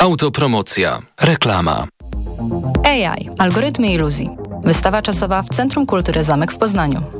Autopromocja. Reklama. AI. Algorytmy iluzji. Wystawa czasowa w Centrum Kultury Zamek w Poznaniu.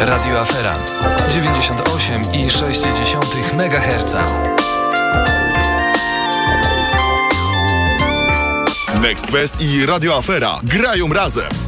Radio Afera 98,6 MHz. Next Fest i Radio Afera grają razem.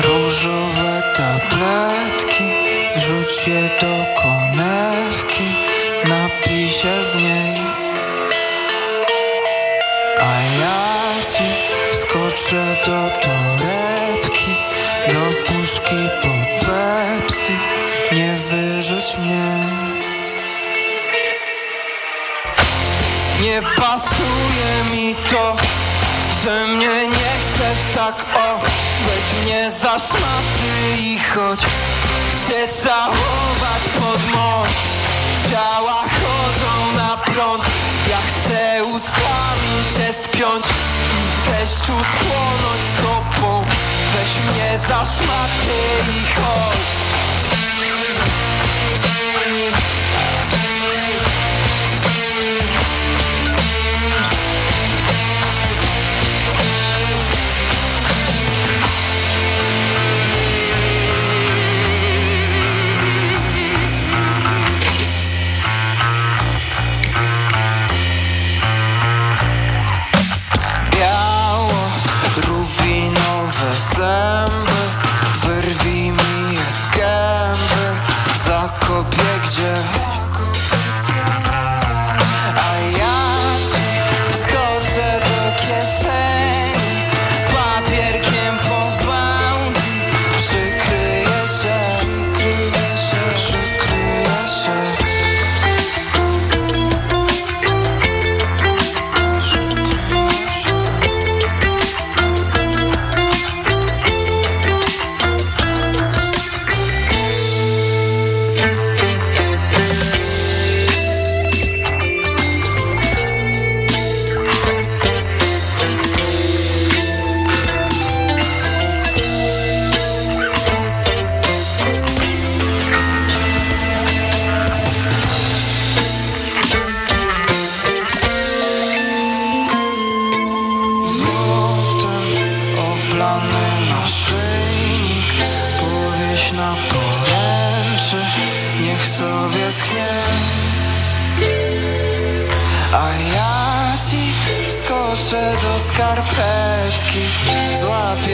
Różowe tabletki Wrzuć je do konewki Napij się z niej. A ja ci wskoczę do torebki Do puszki po Pepsi. Nie wyrzuć mnie. Nie pasuje mi to Że mnie nie chcesz tak o Weź mnie za szmaty i chodź Chcę całować pod most. Ciała chodzą na prąd. Ja chcę ustami się spiąć I w deszczu spłonąć z tobą. Weź mnie za szmaty i chodź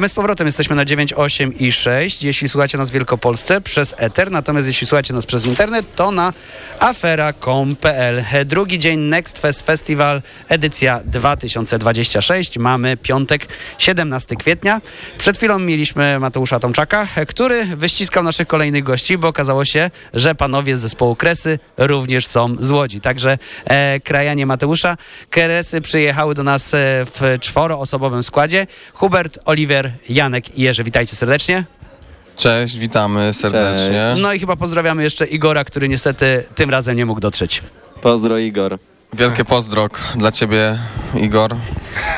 My z powrotem jesteśmy na 9, 8 i 6. Jeśli słuchacie nas w Wielkopolsce przez Ether, natomiast jeśli słuchacie nas przez internet, to na afera.com.pl. Drugi dzień Next Fest Festival, edycja 2026. Mamy piątek, 17 kwietnia. Przed chwilą mieliśmy Mateusza Tomczaka, który wyściskał naszych kolejnych gości, bo okazało się, że panowie z zespołu Kresy również są z Łodzi. Także e, krajanie Mateusza. Kresy przyjechały do nas e, w czworoosobowym składzie. Hubert, Oliver, Janek i Jerzy. Witajcie serdecznie. Cześć, witamy serdecznie. No i chyba pozdrawiamy jeszcze Igora, który niestety tym razem nie mógł dotrzeć. Pozdro Igor. Wielkie pozdrok dla ciebie, Igor.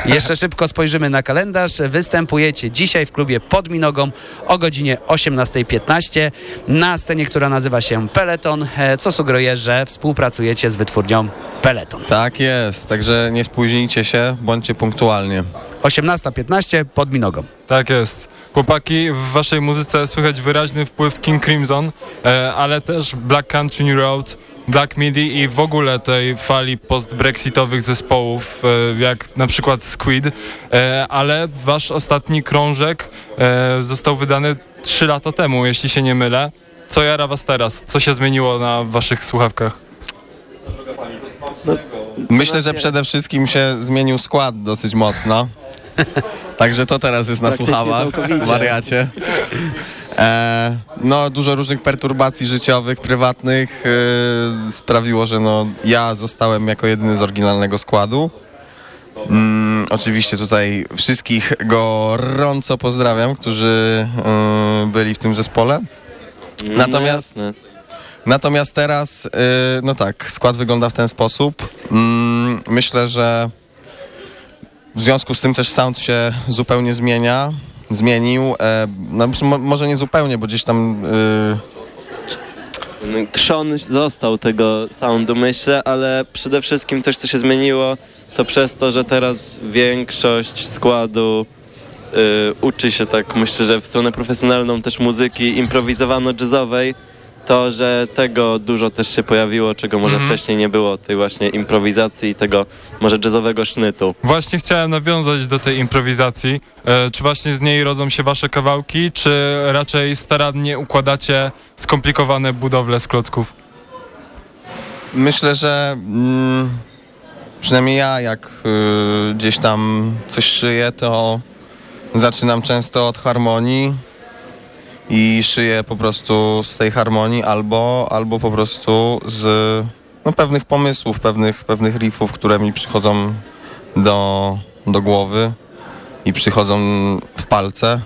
Jeszcze szybko spojrzymy na kalendarz. Występujecie dzisiaj w klubie pod Minogą o godzinie 18.15 na scenie, która nazywa się Peleton, e, co sugeruje, że współpracujecie z wytwórnią Peleton. Tak jest, także nie spóźnijcie się, bądźcie punktualnie. 18.15 pod Minogą. Tak jest. Chłopaki, w waszej muzyce słychać wyraźny wpływ King Crimson, e, ale też Black Country New Road, Black Midi i w ogóle tej fali post-brexitowych zespołów, e, jak na przykład Squid, e, ale wasz ostatni krążek został wydany 3 lata temu, jeśli się nie mylę. Co jara was teraz? Co się zmieniło na waszych słuchawkach? Myślę, że przede wszystkim się zmienił skład dosyć mocno. Także to teraz jest na słuchawach, wariacie. E, no, dużo różnych perturbacji życiowych, prywatnych e, sprawiło, że no, ja zostałem jako jedyny z oryginalnego składu. Mm, oczywiście tutaj wszystkich gorąco pozdrawiam, którzy e, byli w tym zespole. Natomiast- No jasne. Natomiast teraz, y, no tak, skład wygląda w ten sposób. Mm, Myślę, że w związku z tym też sound się zupełnie zmienia, zmienił. E, No, mo- może nie zupełnie, bo gdzieś tam y, Trzon został tego soundu, myślę, ale przede wszystkim coś, co się zmieniło, to przez to, że teraz większość składu y, uczy się tak, myślę, że w stronę profesjonalną też muzyki improwizowano-jazzowej, to, że tego dużo też się pojawiło, czego może Mhm. wcześniej nie było, tej właśnie improwizacji i tego może jazzowego sznytu. Właśnie chciałem nawiązać do tej improwizacji. E, czy właśnie z niej rodzą się wasze kawałki, czy raczej starannie układacie skomplikowane budowle z klocków? myślę, że mm, przynajmniej ja, jak y, gdzieś tam coś szyję, to zaczynam często od harmonii i szyję po prostu z tej harmonii albo, albo po prostu z no, pewnych pomysłów, pewnych, pewnych riffów, które mi przychodzą do, do głowy i przychodzą w palce.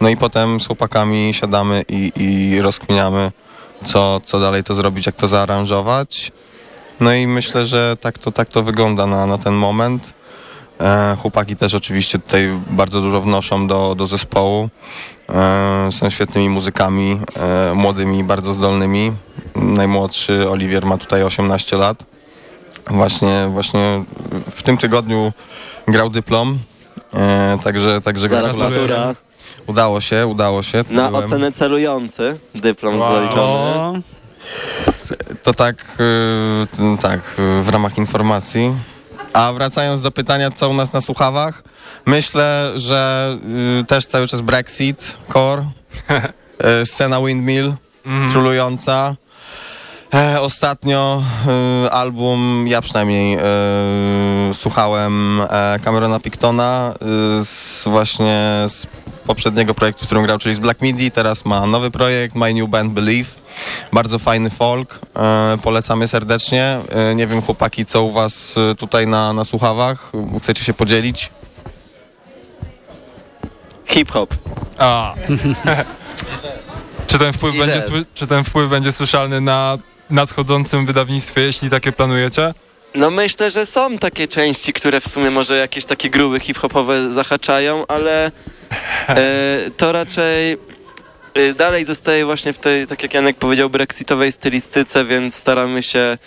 No i potem z chłopakami siadamy i, i rozkminiamy, co, co dalej to zrobić, jak to zaaranżować. No i myślę, że tak to, tak to wygląda na, na ten moment. E, chłopaki też oczywiście tutaj bardzo dużo wnoszą do, do zespołu. E, są świetnymi muzykami, e, młodymi, bardzo zdolnymi. Najmłodszy Oliwier ma tutaj 18 lat. Właśnie, właśnie w tym tygodniu grał dyplom. E, także, także Zaraz matura Udało się, udało się. na Byłem- ocenę celujący, dyplom Wow. zaliczony. O, To tak, y, tak, y, w ramach informacji. A wracając do pytania, co u nas na słuchawach, myślę, że y, też cały czas Brexit, Core, y, scena Windmill, królująca. E, ostatnio y, album, ja przynajmniej y, słuchałem e, Camerona Pictona y, z właśnie z poprzedniego projektu, w którym grał, czyli z Black Midi. Teraz ma nowy projekt, My New Band Believe. Bardzo fajny folk, e, polecamy serdecznie. E, nie wiem chłopaki, co u was e, tutaj na, na słuchawach? Chcecie się podzielić? Hip-hop. A. czy, ten wpływ I będzie, czy ten wpływ będzie słyszalny na nadchodzącym wydawnictwie, jeśli takie planujecie? No myślę, że są takie części, które w sumie może jakieś takie gruby hip-hopowe zahaczają, ale e, to raczej dalej zostaje właśnie w tej, tak jak Janek powiedział, brexitowej stylistyce, więc staramy się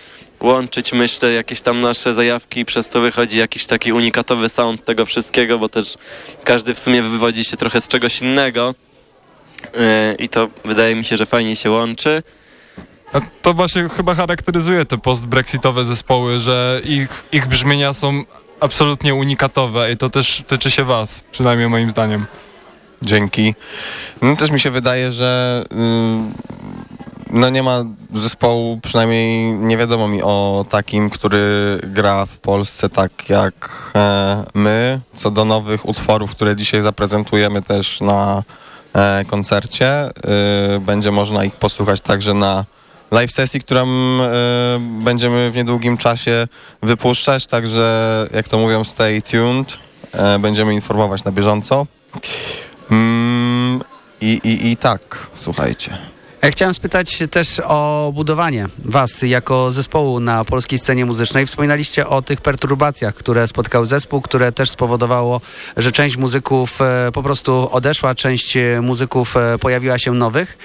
łączyć, myślę, jakieś tam nasze zajawki i przez to wychodzi jakiś taki unikatowy sound tego wszystkiego, bo też każdy w sumie wywodzi się trochę z czegoś innego e, i to wydaje mi się, że fajnie się łączy. A To właśnie chyba charakteryzuje te post-brexitowe zespoły, że ich, ich brzmienia są absolutnie unikatowe i to też tyczy się was, przynajmniej moim zdaniem. Dzięki. No też mi się wydaje, że y, no nie ma zespołu, przynajmniej nie wiadomo mi o takim, który gra w Polsce tak jak e, my. Co do nowych utworów, które dzisiaj zaprezentujemy też na e, koncercie, e, będzie można ich posłuchać także na live sesji, którą e, będziemy w niedługim czasie wypuszczać, także jak to mówią stay tuned, będziemy informować na bieżąco. Mm, i, i, I tak, słuchajcie. Ja chciałem spytać też o budowanie Was jako zespołu na polskiej scenie muzycznej. Wspominaliście o tych perturbacjach, które spotkał zespół, które też spowodowało, że część muzyków e, po prostu odeszła, część e, muzyków e, pojawiła się nowych.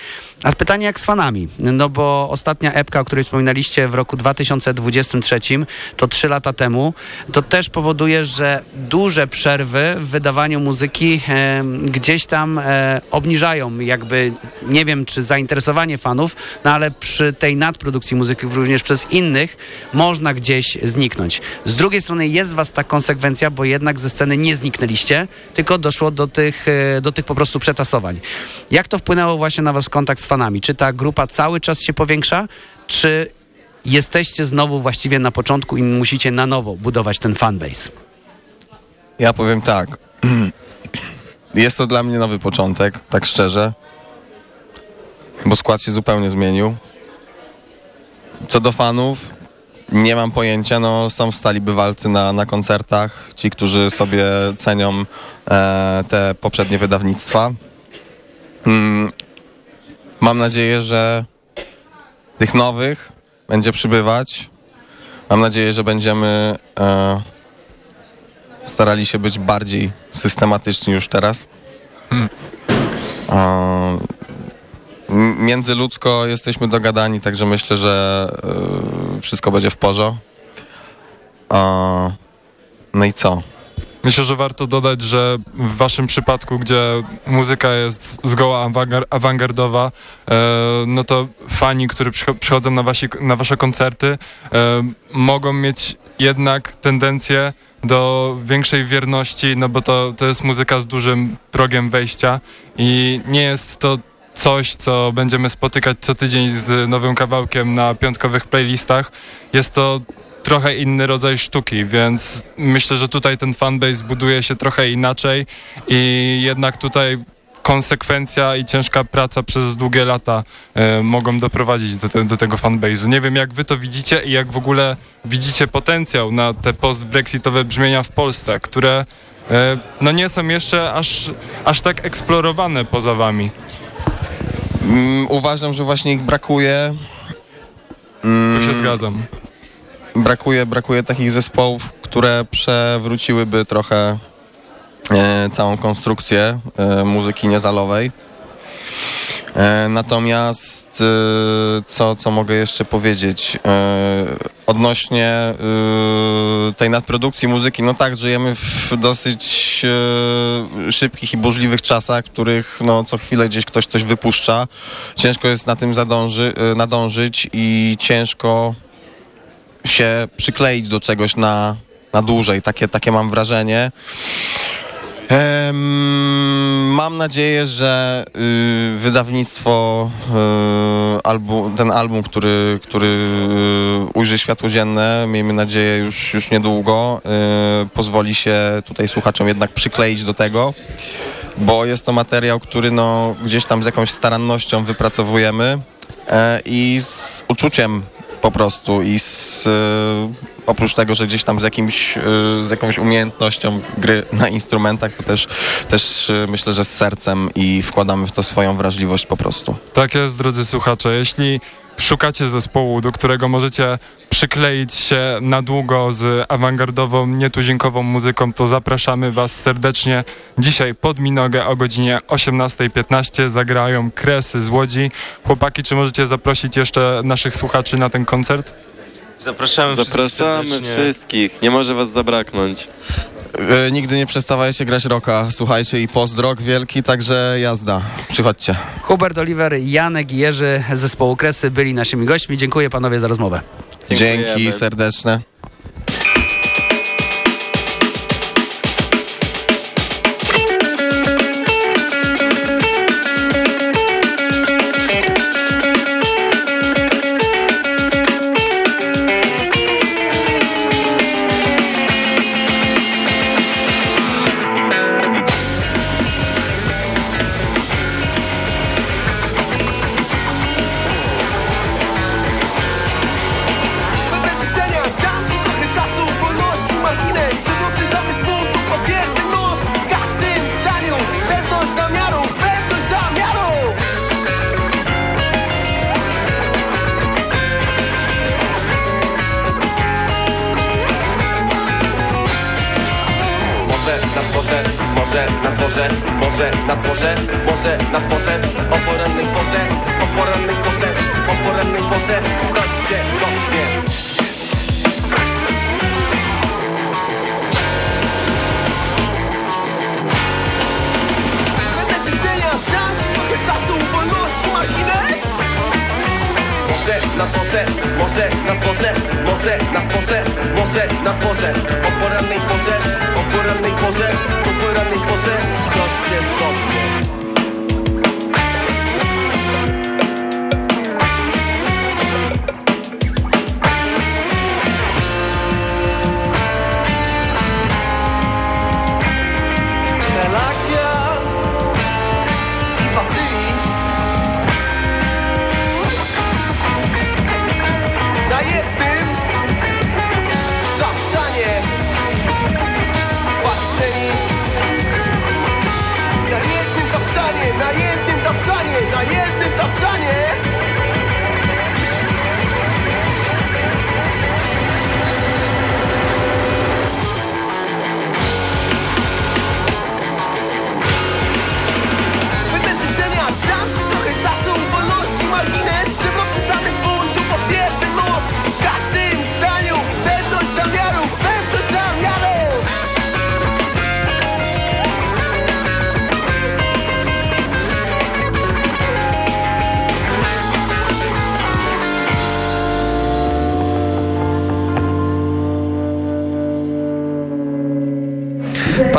A pytanie jak z fanami? No bo ostatnia epka, o której wspominaliście w roku 2023, to trzy lata temu, to też powoduje, że duże przerwy w wydawaniu muzyki e, gdzieś tam e, obniżają jakby, nie wiem czy zainteresowanie fanów, no ale przy tej nadprodukcji muzyki również przez innych można gdzieś zniknąć. Z drugiej strony jest was ta konsekwencja, bo jednak ze sceny nie zniknęliście, tylko doszło do tych, e, do tych po prostu przetasowań. Jak to wpłynęło właśnie na was kontakt z fanami? Czy ta grupa cały czas się powiększa, czy jesteście znowu właściwie na początku i musicie na nowo budować ten fanbase? Ja powiem tak. Jest to dla mnie nowy początek, tak szczerze. Bo skład się zupełnie zmienił. Co do fanów, nie mam pojęcia. No, są stali bywalcy na, na koncertach, ci, którzy sobie cenią e, te poprzednie wydawnictwa. Mm, mam nadzieję, że tych nowych będzie przybywać. Mam nadzieję, że będziemy e, starali się być bardziej systematyczni już teraz. Hmm. E, międzyludzko jesteśmy dogadani, także myślę, że e, wszystko będzie w porządku. E, no i co? Myślę, że warto dodać, że w waszym przypadku, gdzie muzyka jest zgoła awangar- awangardowa, e, no to fani, którzy przycho- przychodzą na, wasi, na wasze koncerty, e, mogą mieć jednak tendencję do większej wierności, no bo to, to jest muzyka z dużym progiem wejścia i nie jest to coś, co będziemy spotykać co tydzień z nowym kawałkiem na piątkowych playlistach. Jest to trochę inny rodzaj sztuki, więc myślę, że tutaj ten fanbase buduje się trochę inaczej i jednak tutaj konsekwencja i ciężka praca przez długie lata e, mogą doprowadzić do, te, do tego fanbase'u. Nie wiem, jak wy to widzicie i jak w ogóle widzicie potencjał na te post-brexitowe brzmienia w Polsce, które e, no nie są jeszcze aż, aż tak eksplorowane poza wami. Mm, uważam, że właśnie ich brakuje. Mm, Tu się zgadzam. Brakuje, brakuje takich zespołów, które przewróciłyby trochę e, całą konstrukcję e, muzyki niezalowej. E, natomiast e, co, co mogę jeszcze powiedzieć e, odnośnie e, tej nadprodukcji muzyki, no tak, żyjemy w dosyć szybkich i burzliwych czasach, których no, co chwilę gdzieś ktoś coś wypuszcza. Ciężko jest na tym zadąży, nadążyć i ciężko się przykleić do czegoś na, na dłużej. Takie, takie mam wrażenie. Em, mam nadzieję, że y, wydawnictwo, y, albu, ten album, który, który y, ujrzy światło dzienne, miejmy nadzieję już, już niedługo, y, pozwoli się tutaj słuchaczom jednak przykleić do tego, bo jest to materiał, który no, gdzieś tam z jakąś starannością wypracowujemy e, i z uczuciem po prostu i z, e, oprócz tego, że gdzieś tam z, jakimś, e, z jakąś umiejętnością gry na instrumentach, to też, też e, myślę, że z sercem i wkładamy w to swoją wrażliwość po prostu. Tak jest, drodzy słuchacze. Jeśli szukacie zespołu, do którego możecie przykleić się na długo z awangardową, nietuzinkową muzyką, to zapraszamy Was serdecznie. Dzisiaj pod Minogę o godzinie 18.15 zagrają Kresy z Łodzi. Chłopaki, czy możecie zaprosić jeszcze naszych słuchaczy na ten koncert? Zapraszamy, wszystkich Zapraszamy serdecznie. wszystkich, nie może was zabraknąć. E, nigdy nie przestawajcie grać rocka, słuchajcie i pozdrok wielki, także jazda, przychodźcie. Hubert Oliver, Janek i Jerzy z zespołu Kresy byli naszymi gośćmi. Dziękuję panowie za rozmowę. Dziękujemy. Dzięki serdeczne.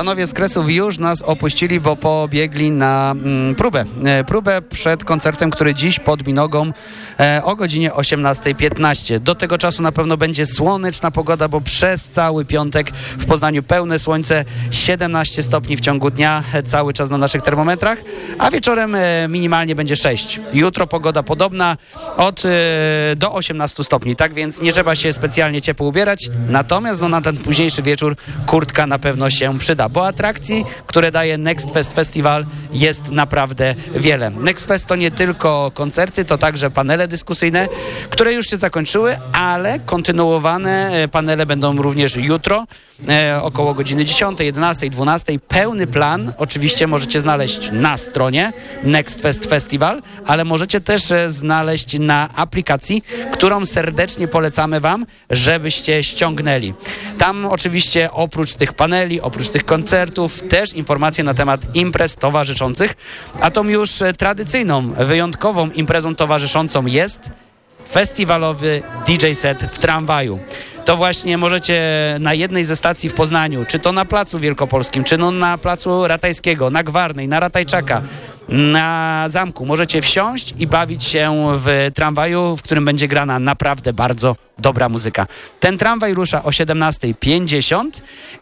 Panowie z Kresów już nas opuścili, bo pobiegli na mm, próbę. E, próbę przed koncertem, który dziś pod Minogą o godzinie 18.15. Do tego czasu na pewno będzie słoneczna pogoda, bo przez cały piątek w Poznaniu pełne słońce, 17 stopni w ciągu dnia, e, cały czas na naszych termometrach, a wieczorem e, minimalnie będzie 6. Jutro pogoda podobna od e, do 18 stopni, tak więc nie trzeba się specjalnie ciepło ubierać, natomiast no, na ten późniejszy wieczór kurtka na pewno się przyda, bo atrakcji, które daje Next Fest Festival jest naprawdę wiele. Next Fest to nie tylko koncerty, to także panele dyskusyjne, które już się zakończyły, ale kontynuowane e, panele będą również jutro około godziny 10, 11, 12. Pełny plan oczywiście możecie znaleźć na stronie Next Fest Festival, ale możecie też e, znaleźć na aplikacji, którą serdecznie polecamy Wam, żebyście ściągnęli. Tam oczywiście oprócz tych paneli, oprócz tych koncertów, też informacje na temat imprez towarzyszących, a tą już e, tradycyjną, wyjątkową imprezą towarzyszącą jest festiwalowy DJ set w tramwaju to właśnie możecie na jednej ze stacji w Poznaniu, czy to na Placu Wielkopolskim, czy no na Placu Ratajskiego, na Gwarnej, na Ratajczaka, na zamku. Możecie wsiąść i bawić się w tramwaju, w którym będzie grana naprawdę bardzo dobra muzyka. Ten tramwaj rusza o 17.50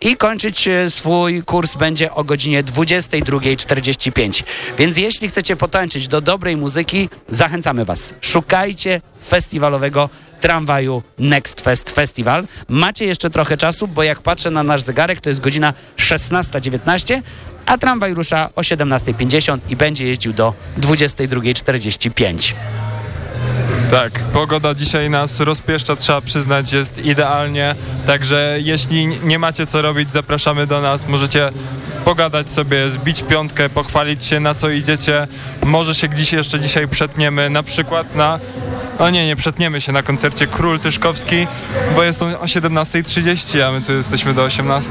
i kończyć e, swój kurs będzie o godzinie 22.45. Więc jeśli chcecie potańczyć do dobrej muzyki, zachęcamy Was. Szukajcie festiwalowego tramwaju Next Fest Festival. Macie jeszcze trochę czasu, bo jak patrzę na nasz zegarek, to jest godzina 16.19, a tramwaj rusza o 17.50 i będzie jeździł do 22.45. Tak, pogoda dzisiaj nas rozpieszcza, trzeba przyznać, jest idealnie. Także jeśli nie macie co robić, zapraszamy do nas. Możecie pogadać sobie, zbić piątkę, pochwalić się na co idziecie. Może się gdzieś jeszcze dzisiaj przetniemy, na przykład na o nie, nie przetniemy się na koncercie Król Tyszkowski, bo jest on o 17.30, a my tu jesteśmy do 18.00.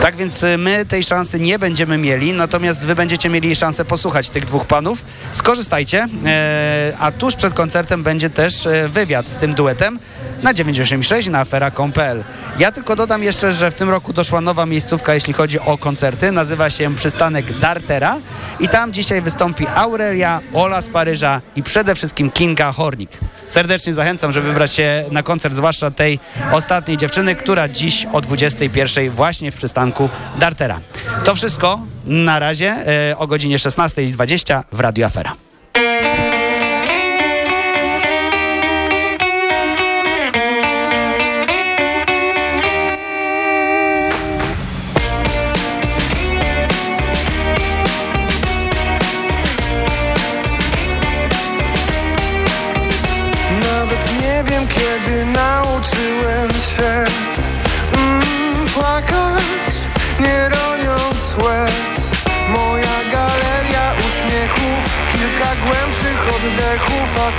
Tak więc y, my tej szansy nie będziemy mieli, natomiast wy będziecie mieli szansę posłuchać tych dwóch panów. Skorzystajcie, e, a tuż przed koncertem będzie też e, wywiad z tym duetem na 96 na afera.com.pl. Ja tylko dodam jeszcze, że w tym roku doszła nowa miejscówka, jeśli chodzi o koncerty. Nazywa się przystanek Dartera i tam dzisiaj wystąpi Aurelia, Ola z Paryża i przede wszystkim Kinga Hornik. Serdecznie zachęcam, żeby wybrać się na koncert, zwłaszcza tej ostatniej dziewczyny, która dziś o 21 właśnie w przystanku Dartera. To wszystko na razie e, o godzinie 16.20 w Radio Afera.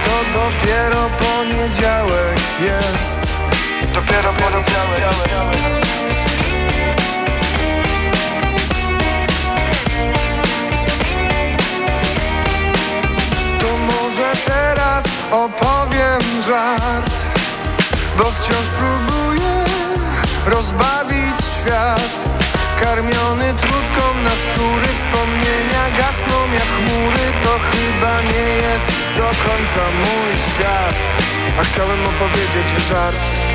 To dopiero poniedziałek jest. Dopiero poniedziałek. To może teraz opowiem żart Bo wciąż próbuję rozbawić świat Karmiony trutką na szczury Wspomnienia gasną jak chmury To chyba nie jest do końca mój świat. A chciałem opowiedzieć żart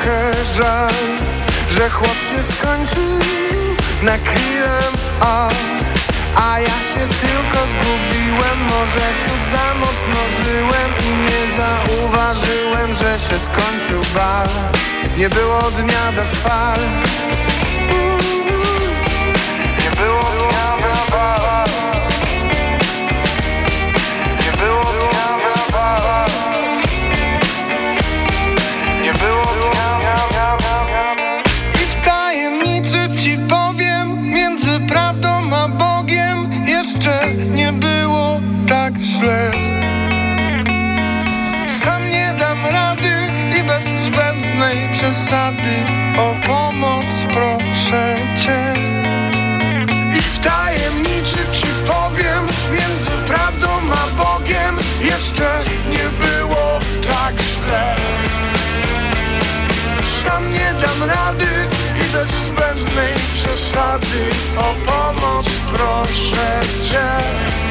trochę żal Że chłop się skończył na krillem, a. A ja się tylko zgubiłem, może ciut za mocno żyłem I nie zauważyłem, że się skończył bal. Nie było dnia bez fal przesady O pomoc proszę cię. I w tajemnicy ci powiem Między prawdą a Bogiem Jeszcze nie było tak źle. Sam nie dam rady i bez zbędnej przesady. O pomoc proszę Cię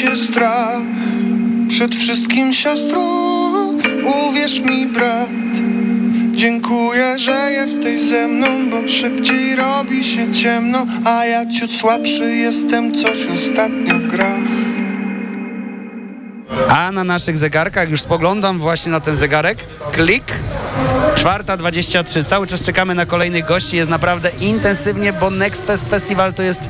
się strach. Przed wszystkim siostro, uwierz mi brat. Dziękuję, że jesteś ze mną, bo szybciej robi się ciemno A ja ciut słabszy jestem coś ostatnio w grach. A na naszych zegarkach, już spoglądam właśnie na ten zegarek, klik, czwarta 23. Cały czas czekamy na kolejnych gości, jest naprawdę intensywnie, bo Next Fest Festival to jest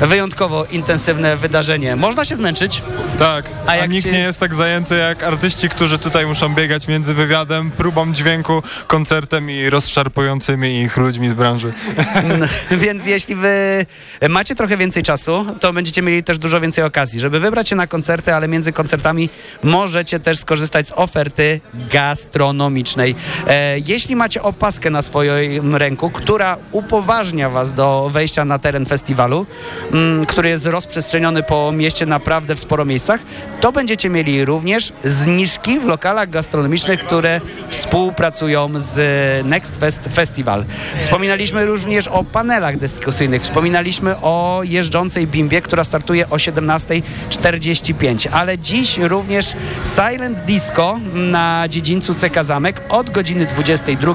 wyjątkowo intensywne wydarzenie. Można się zmęczyć. Tak, A a, nikt się- nie jest tak zajęty jak artyści, którzy tutaj muszą biegać między wywiadem, próbą dźwięku, koncertem i rozszarpującymi ich ludźmi z branży. No, Więc jeśli wy macie trochę więcej czasu, to będziecie mieli też dużo więcej okazji, żeby wybrać się na koncerty, ale między koncertami możecie też skorzystać z oferty gastronomicznej. E, jeśli macie opaskę na swoim ręku, która upoważnia was do wejścia na teren festiwalu, mm, który jest rozprzestrzeniony po mieście naprawdę w sporo miejscach, to będziecie mieli również zniżki w lokalach gastronomicznych, które współpracują z Next Fest Festival. Wspominaliśmy również o panelach dyskusyjnych, wspominaliśmy o jeżdżącej bimbie, która startuje o 17.45, ale dziś również Silent Disco na dziedzińcu CK Zamek od godziny 22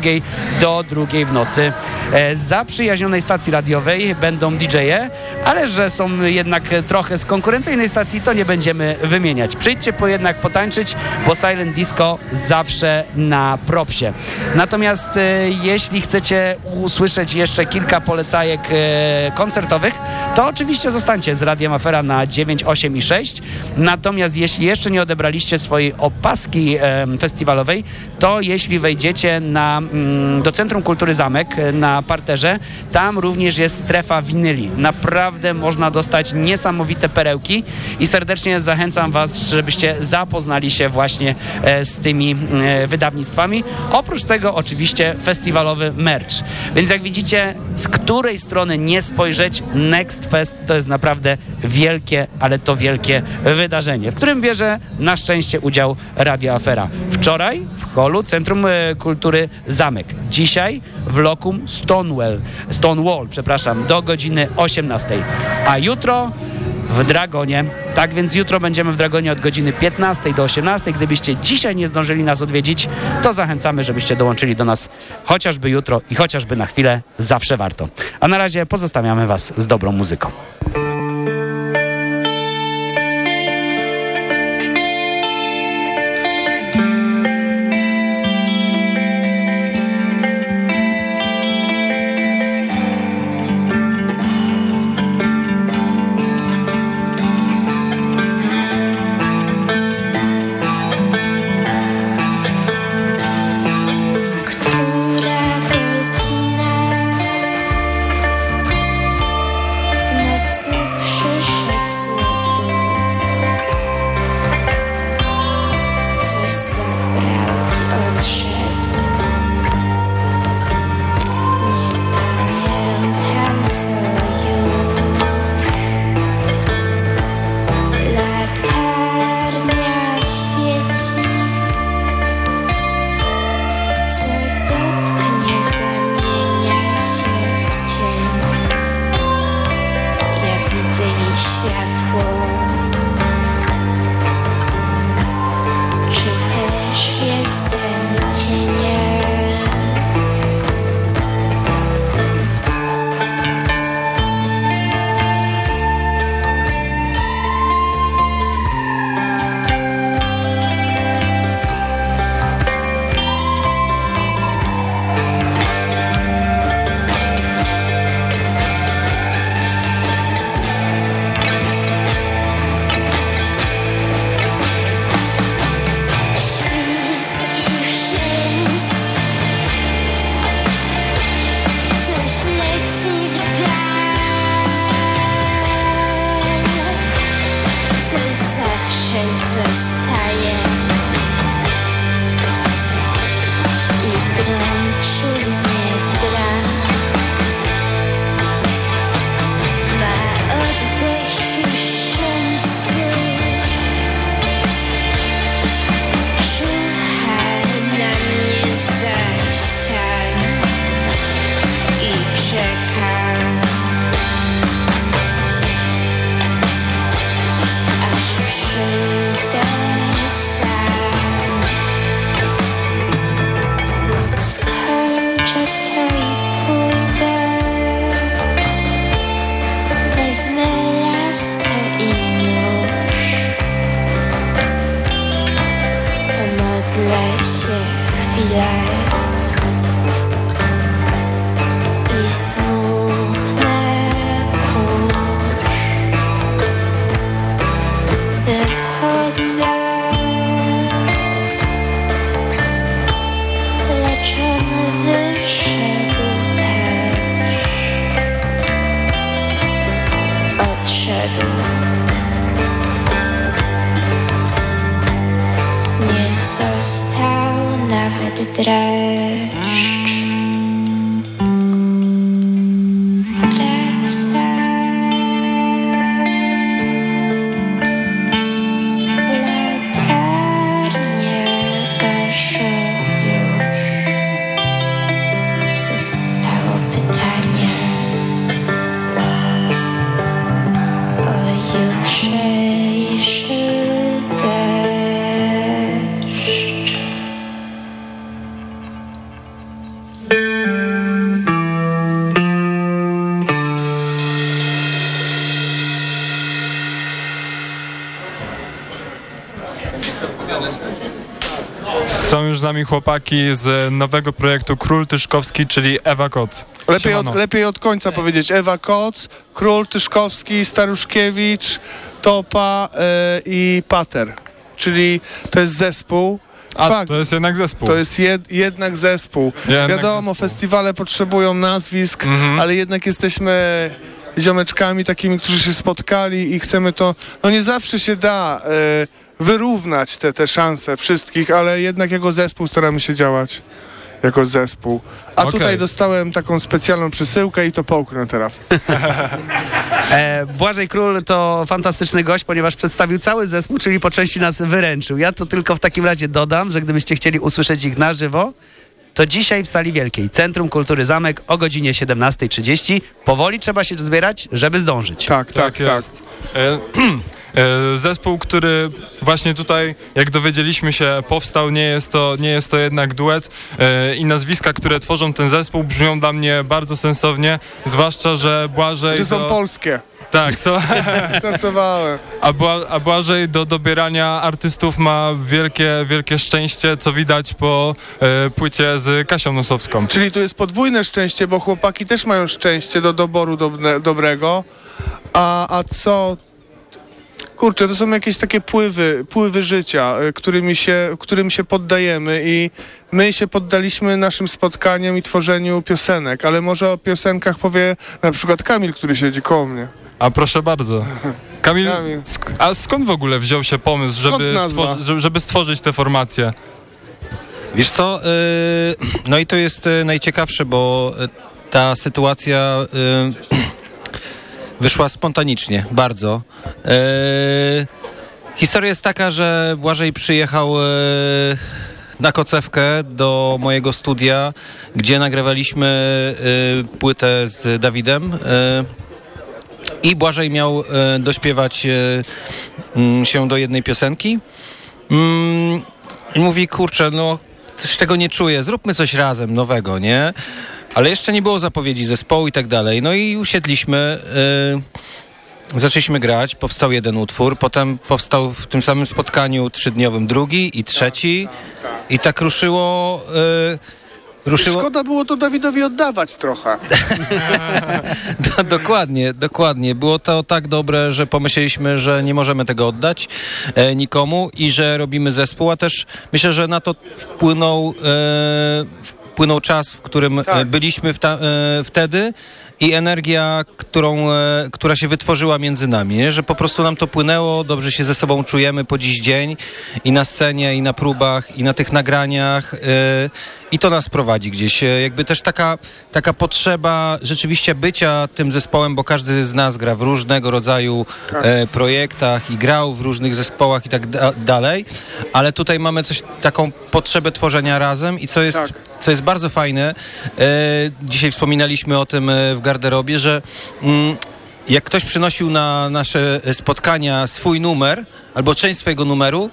do 2 w nocy. E, zaprzyjaźnionej stacji radiowej będą DJ-e, ale że są jednak trochę z konkurencyjnej stacji, to nie będziemy wymieniać. Przyjdźcie po jednak potańczyć, bo Silent Disco zawsze na propsie. Natomiast e, jeśli chcecie usłyszeć jeszcze kilka polecajek e, koncertowych, to oczywiście zostańcie z Radiem Afera na 9, 8 i 6. Natomiast jeśli jeszcze nie odebraliście swojej opaski festiwalowej, to jeśli wejdziecie na, mm, do Centrum Kultury Zamek e, na parterze, tam również jest strefa winyli. Naprawdę można dostać niesamowite perełki i serdecznie zachęcam Was, żebyście zapoznali się właśnie e, z tymi e, wydawnictwami. Oprócz tego oczywiście festiwalowy merch. Więc jak widzicie, z której strony nie spojrzeć, Next Fest to jest naprawdę wielkie, ale to wielkie wydarzenie, w którym bierze na szczęście udział Radio Afera. Wczoraj w holu Centrum e, Kultury Zamek. Dzisiaj w lokum Stonewall, Stonewall, przepraszam, do godziny 18. A jutro w Dragonie. Tak więc jutro będziemy w Dragonie od godziny 15 do 18. Gdybyście dzisiaj nie zdążyli nas odwiedzić, to zachęcamy, żebyście dołączyli do nas chociażby jutro i chociażby na chwilę. Zawsze warto. A na razie pozostawiamy Was z dobrą muzyką. Są już z nami chłopaki z nowego projektu Król Tyszkowski, czyli Ewa Koc. Lepiej od, lepiej od końca powiedzieć. Ewa Koc, Król Tyszkowski, Staruszkiewicz, Topa e, i Pater. Czyli to jest zespół. A, Fakt, to jest jednak zespół. to jest jed, jednak zespół. Jednak Wiadomo, zespół. festiwale potrzebują nazwisk, Mhm. ale jednak jesteśmy ziomeczkami takimi, którzy się spotkali i chcemy to... No nie zawsze się da e, wyrównać te, te szanse wszystkich, ale jednak jako zespół staramy się działać. jako zespół. A Okej. tutaj dostałem taką specjalną przesyłkę i to połknę teraz. E, Błażej Król to fantastyczny gość, ponieważ przedstawił cały zespół, czyli po części nas wyręczył. Ja to tylko w takim razie dodam, że gdybyście chcieli usłyszeć ich na żywo, to dzisiaj w Sali Wielkiej, Centrum Kultury Zamek o godzinie 17.30. Powoli trzeba się zbierać, żeby zdążyć. Tak, tak, jest. E, e, Zespół, który właśnie tutaj, jak dowiedzieliśmy się, powstał, nie jest to, nie jest to jednak duet e, i nazwiska, które tworzą ten zespół brzmią dla mnie bardzo sensownie, zwłaszcza, że Błażej... Że są do- polskie. Tak, są. Żartowałem. A, Bła, a Błażej do dobierania artystów ma wielkie, wielkie szczęście, co widać po e, płycie z Kasią Nosowską. Czyli tu jest podwójne szczęście, bo chłopaki też mają szczęście do doboru dobre, dobrego. A, a co? Kurczę, to są jakieś takie pływy, pływy życia, y, którymi się, którym się poddajemy i my się poddaliśmy naszym spotkaniom i tworzeniu piosenek, ale może o piosenkach powie na przykład Kamil, który siedzi koło mnie. A proszę bardzo. Kamil, sk- a skąd w ogóle wziął się pomysł, żeby, stworzy, żeby, stworzyć tę formację? Wiesz co, y, no i to jest y, najciekawsze, bo y, ta sytuacja wyszła spontanicznie, bardzo. Historia jest taka, że Błażej przyjechał na Kocewkę do mojego studia, gdzie nagrywaliśmy płytę z Dawidem. I Błażej miał y, dośpiewać y, mm, się do jednej piosenki. Mm, I mówi, kurczę, no coś tego nie czuję, zróbmy coś razem nowego, nie? Ale jeszcze nie było zapowiedzi zespołu i tak dalej. No i usiedliśmy, y, zaczęliśmy grać, powstał jeden utwór, potem powstał w tym samym spotkaniu trzydniowym drugi i trzeci i tak ruszyło... Y, ruszyło... Szkoda było to Dawidowi oddawać trochę. No, dokładnie, dokładnie. Było to tak dobre, że pomyśleliśmy, że nie możemy tego oddać e, nikomu i że robimy zespół, a też myślę, że na to wpłynął, e, wpłynął czas, w którym e, byliśmy w ta, e, wtedy i energia, którą, e, która się wytworzyła między nami, że po prostu nam to płynęło, dobrze się ze sobą czujemy po dziś dzień i na scenie, i na próbach, i na tych nagraniach e, i to nas prowadzi gdzieś. E, Jakby też taka, taka potrzeba rzeczywiście bycia tym zespołem, bo każdy z nas gra w różnego rodzaju e, projektach i grał w różnych zespołach i tak da dalej, ale tutaj mamy coś, taką potrzebę tworzenia razem i co jest, co jest bardzo fajne, dzisiaj wspominaliśmy o tym w garderobie, że mm, jak ktoś przynosił na nasze spotkania swój numer albo część swojego numeru,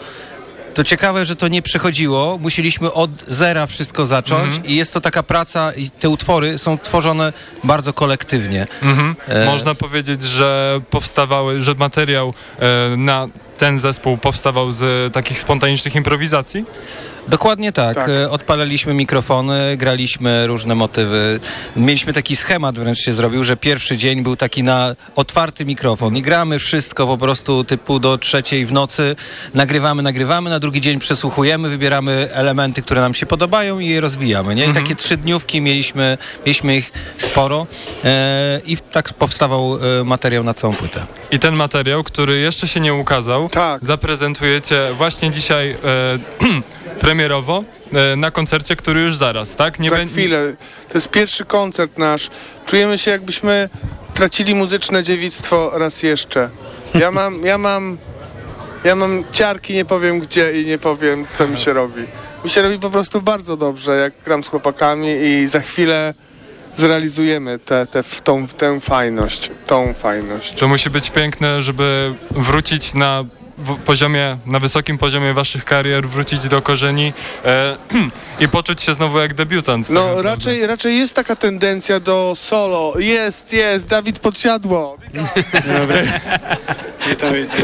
to ciekawe, że to nie przychodziło. Musieliśmy od zera wszystko zacząć Mhm. i jest to taka praca i te utwory są tworzone bardzo kolektywnie. Mhm. E, Można powiedzieć, że powstawały, że materiał e, na ten zespół powstawał z takich spontanicznych improwizacji? Dokładnie tak. E, Odpalaliśmy mikrofony, graliśmy różne motywy. Mieliśmy taki schemat wręcz się zrobił, że pierwszy dzień był taki na otwarty mikrofon i gramy wszystko po prostu typu do trzeciej w nocy. Nagrywamy, nagrywamy, na drugi dzień przesłuchujemy, wybieramy elementy, które nam się podobają i je rozwijamy. Nie? I takie trzy dniówki mieliśmy, mieliśmy ich sporo e, i tak powstawał e, materiał na całą płytę. I ten materiał, który jeszcze się nie ukazał, zaprezentujecie właśnie dzisiaj e, premierowo e, na koncercie, który już zaraz, tak? Za bę- chwilę. To jest pierwszy koncert nasz. Czujemy się jakbyśmy tracili muzyczne dziewictwo raz jeszcze. Ja mam, ja mam, ja mam ciarki, nie powiem gdzie i nie powiem co mi się robi. Mi się robi po prostu bardzo dobrze, jak gram z chłopakami i za chwilę zrealizujemy tę te, tą, tę fajność, tą fajność. To musi być piękne, żeby wrócić na poziomie, na wysokim poziomie waszych karier, wrócić do korzeni e, i poczuć się znowu jak debiutant. tak No naprawdę. raczej, raczej jest taka tendencja do solo. Jest, jest, Dawid Podsiadło. Dzień dobry. Witam, witam.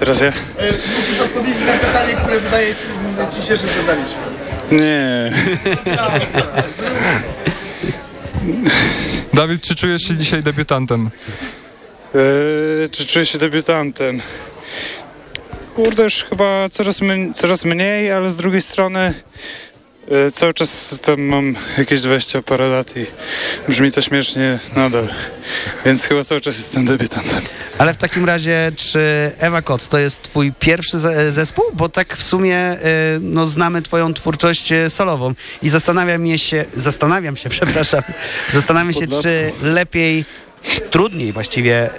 Teraz ja? Musisz odpowiedzieć na pytanie, które wydaje ci, ci się, że zadaliśmy. Nie. Dawid, czy czujesz się dzisiaj debiutantem? Eee, czy czuję się debiutantem? Kurde, już chyba coraz, mniej, coraz mniej, ale z drugiej strony E, Cały czas tam mam jakieś 20 parę lat i brzmi to śmiesznie nadal, więc chyba cały czas jestem debiutantem. Ale w takim razie, czy Ewa Koc to jest twój pierwszy ze- zespół? Bo tak w sumie y, no, znamy twoją twórczość solową i zastanawiam się, zastanawiam się, przepraszam, zastanawiam się, Podlasku. czy lepiej, trudniej właściwie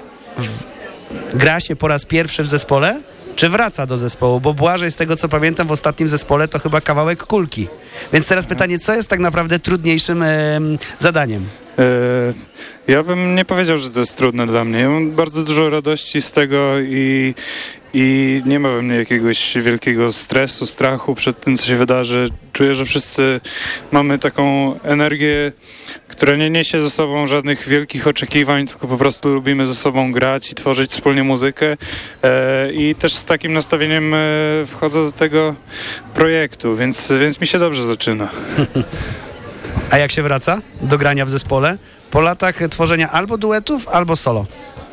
gra się po raz pierwszy w zespole, czy wraca do zespołu? Bo Błażej, z tego co pamiętam, w ostatnim zespole to chyba kawałek kulki. Więc teraz pytanie, co jest tak naprawdę trudniejszym em, zadaniem? E, Ja bym nie powiedział, że to jest trudne dla mnie. Ja mam bardzo dużo radości z tego i, i nie ma we mnie jakiegoś wielkiego stresu, strachu przed tym, co się wydarzy. Czuję, że wszyscy mamy taką energię, która nie niesie ze sobą żadnych wielkich oczekiwań, tylko po prostu lubimy ze sobą grać i tworzyć wspólnie muzykę. E, I też z takim nastawieniem e, wchodzę do tego projektu, więc, więc mi się dobrze zaczyna. A jak się wraca do grania w zespole? Po latach tworzenia albo duetów, albo solo.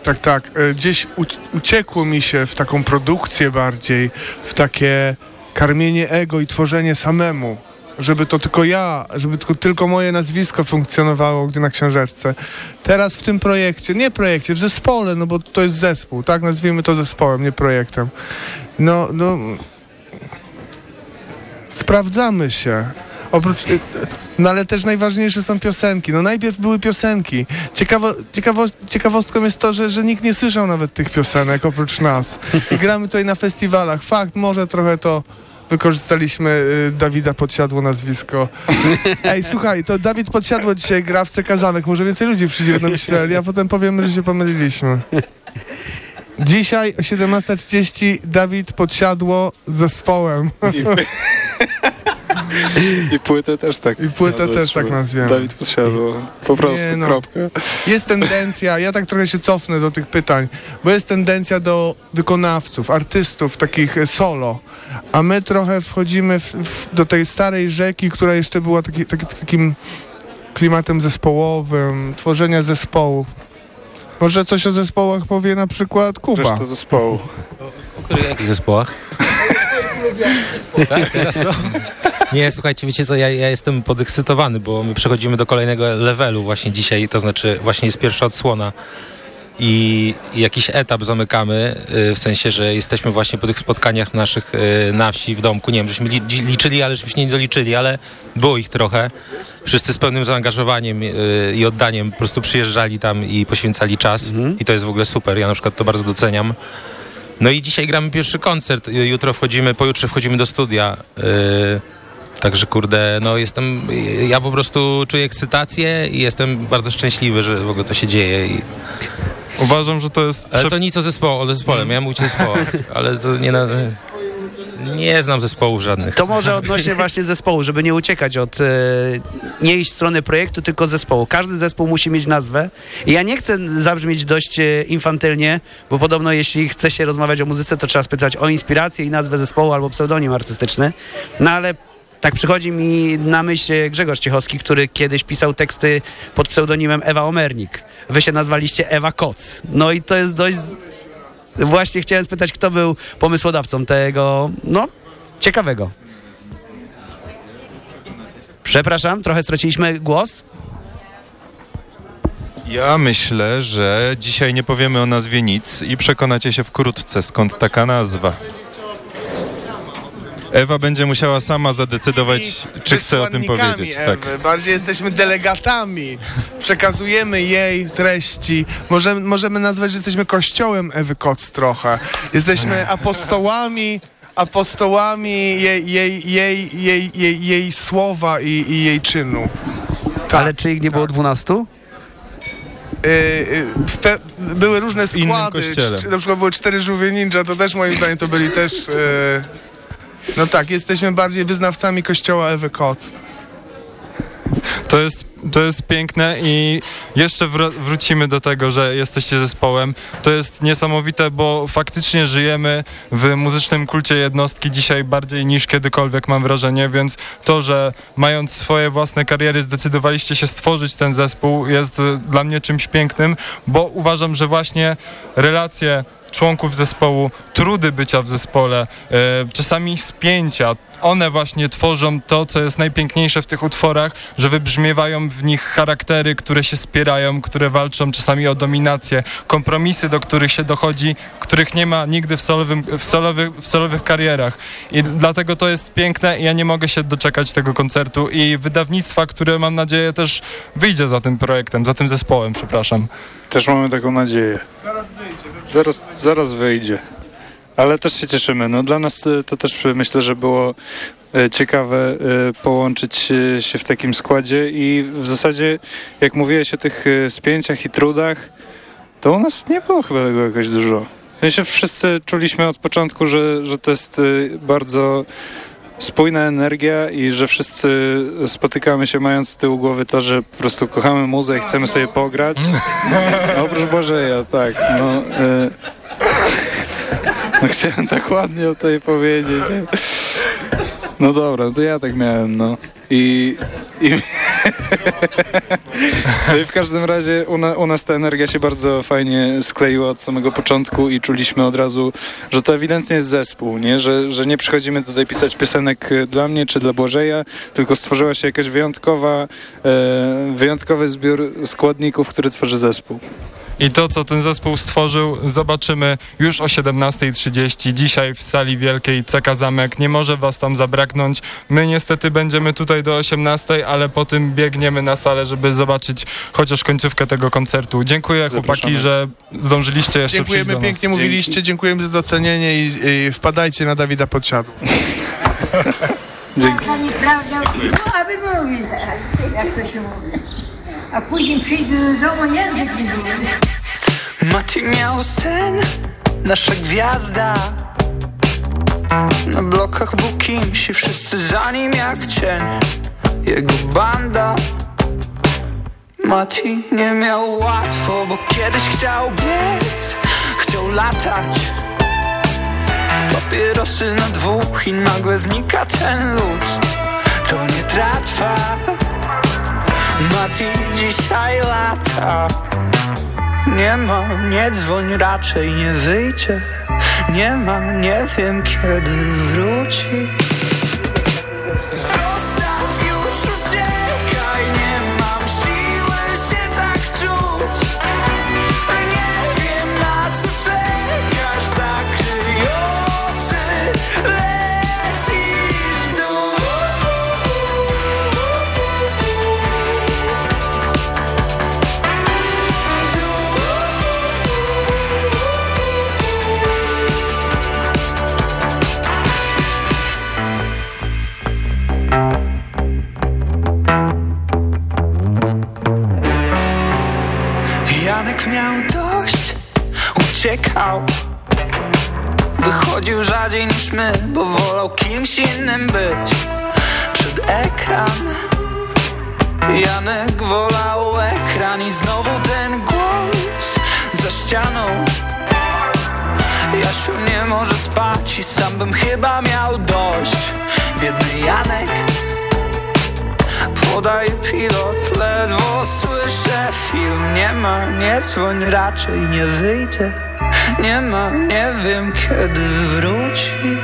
Tak, tak. E, Gdzieś uciekło mi się w taką produkcję bardziej, w takie karmienie ego i tworzenie samemu. Żeby to tylko ja, żeby tylko, tylko moje nazwisko funkcjonowało gdy na książeczce. Teraz w tym projekcie, nie projekcie, w zespole, no bo to jest zespół, tak? Nazwijmy to zespołem, nie projektem. No, no... Sprawdzamy się. Oprócz, y, no ale też najważniejsze są piosenki. No najpierw były piosenki. Ciekawo, ciekawo, ciekawostką jest to, że, że nikt nie słyszał nawet tych piosenek oprócz nas. I gramy tutaj na festiwalach. Fakt, może trochę to wykorzystaliśmy y, Dawida Podsiadło nazwisko. Ej, słuchaj, to Dawid Podsiadło dzisiaj gra w CK Zamek. Może więcej ludzi przyjdzie na myśleli, a potem powiemy, że się pomyliliśmy. Dzisiaj o 17.30 Dawid Podsiadło z zespołem. I płytę też tak. I płytę też tak nazwiemy. Dawid Podsiadło. Po prostu, Nie, no. kropka. Jest tendencja, ja tak trochę się cofnę do tych pytań, bo jest tendencja do wykonawców, artystów, takich e, solo, a my trochę wchodzimy w, w, do tej starej rzeki, która jeszcze była taki, taki, takim klimatem zespołowym, tworzenia zespołów. Może coś o zespołach powie na przykład Kuba. Reszta zespołu. O których jakich zespołach? tak, teraz to? Nie, słuchajcie, wiecie co, ja, ja jestem podekscytowany, bo my przechodzimy do kolejnego levelu właśnie dzisiaj, to znaczy właśnie jest pierwsza odsłona i jakiś etap zamykamy, y, w sensie, że jesteśmy właśnie po tych spotkaniach naszych y, na wsi, w domku, nie wiem, żeśmy liczyli, ale żeśmy się nie doliczyli, ale było ich trochę. Wszyscy z pełnym zaangażowaniem y, i oddaniem po prostu przyjeżdżali tam i poświęcali czas i to jest w ogóle super, ja na przykład to bardzo doceniam. No i dzisiaj gramy pierwszy koncert, jutro wchodzimy, pojutrze wchodzimy do studia. Także kurde, no jestem, ja po prostu czuję ekscytację i jestem bardzo szczęśliwy, że w ogóle to się dzieje. I... Uważam, że to jest... Ale to nic o zespołu, o zespole, miałem mówić o zespołach, ale to nie na... Nie znam zespołów żadnych. To może odnośnie właśnie zespołu, żeby nie uciekać od, e, nie iść w stronę projektu, tylko zespołu. Każdy zespół musi mieć nazwę. I ja nie chcę zabrzmieć dość e, infantylnie, bo podobno jeśli chce się rozmawiać o muzyce, to trzeba spytać o inspirację i nazwę zespołu albo pseudonim artystyczny. No ale tak przychodzi mi na myśl Grzegorz Ciechowski, który kiedyś pisał teksty pod pseudonimem Ewa Omernik. Wy się nazwaliście Ewa Koc. No i to jest dość... Właśnie chciałem spytać, kto był pomysłodawcą tego, no, ciekawego. Przepraszam, trochę straciliśmy głos. Ja myślę, że dzisiaj nie powiemy o nazwie nic i przekonacie się wkrótce, skąd taka nazwa. Ewa będzie musiała sama zadecydować, czy chce o tym powiedzieć. Ewy. Tak. Bardziej jesteśmy delegatami. Przekazujemy jej treści. Możemy, możemy nazwać, że jesteśmy kościołem Ewy Koc trochę. Jesteśmy apostołami apostołami jej, jej, jej, jej, jej, jej słowa i, i jej czynu. Ale czy ich nie było dwunastu? Y, y, pe- były różne składy. na przykład były cztery żółwie ninja, to też moim zdaniem to byli też... y, no tak, jesteśmy bardziej wyznawcami kościoła Ewy Koc. To jest, to jest piękne i jeszcze wr- wrócimy do tego, że jesteście zespołem. To jest niesamowite, bo faktycznie żyjemy w muzycznym kulcie jednostki dzisiaj bardziej niż kiedykolwiek mam wrażenie, więc to, że mając swoje własne kariery zdecydowaliście się stworzyć ten zespół jest dla mnie czymś pięknym, bo uważam, że właśnie relacje członków zespołu, trudy bycia w zespole, e, czasami spięcia, one właśnie tworzą to, co jest najpiękniejsze w tych utworach, że wybrzmiewają w nich charaktery, które się spierają, które walczą czasami o dominację, kompromisy, do których się dochodzi, których nie ma nigdy w, solowym, w, solowych, w solowych karierach. I dlatego to jest piękne i ja nie mogę się doczekać tego koncertu i wydawnictwa, które mam nadzieję też wyjdzie za tym projektem, za tym zespołem, przepraszam. Też mamy taką nadzieję. Zaraz, zaraz wyjdzie. Ale też się cieszymy. No, dla nas to, to też myślę, że było e, ciekawe e, połączyć się w takim składzie i w zasadzie jak mówiłeś o tych spięciach i trudach, to u nas nie było chyba tego jakoś dużo. W sensie wszyscy czuliśmy od początku, że, że to jest bardzo spójna energia i że wszyscy spotykamy się mając z tyłu głowy to, że po prostu kochamy muzę i chcemy sobie pograć. No, oprócz Bożeja, tak. No, e, no chciałem tak ładnie o tej powiedzieć. No dobra, to ja tak miałem, no. I, i, no i w każdym razie u, na, u nas ta energia się bardzo fajnie skleiła od samego początku i czuliśmy od razu, że to ewidentnie jest zespół, nie? Że, że nie przychodzimy tutaj pisać piosenek e, dla mnie czy dla Błażeja, tylko stworzyła się jakaś wyjątkowa, e, wyjątkowy zbiór składników, który tworzy zespół. I to, co ten zespół stworzył, zobaczymy już o 17.30 dzisiaj w sali wielkiej CK Zamek. Nie może was tam zabraknąć. My niestety będziemy tutaj do 18.00, ale po tym biegniemy na salę, żeby zobaczyć chociaż końcówkę tego koncertu. Dziękuję chłopaki, że zdążyliście jeszcze Dziękujemy przyjść do nas. pięknie, mówiliście, dziękujemy za docenienie i, i wpadajcie na Dawida Podsiadu. Dzięki. Taka nieprawda, no aby mówić, jak to się mówi. A później przyjdę do domu, język mi mówi. Mati miał sen, nasza gwiazda. Na blokach był kimś i wszyscy za nim jak cień. Jego banda. Mati nie miał łatwo, bo kiedyś chciał biec. Chciał latać. Papierosy na dwóch i nagle znika ten luz. To nie trwa Mati dzisiaj lata. Nie ma, nie dzwoń, raczej nie wyjdzie. Nie ma, nie wiem kiedy wróci ścianą. Jasiu nie może spać i sam bym chyba miał dość. Biedny Janek. Podaje pilot, ledwo słyszę film. Nie ma, nie dzwoń, raczej nie wyjdzie. Nie ma, nie wiem kiedy wróci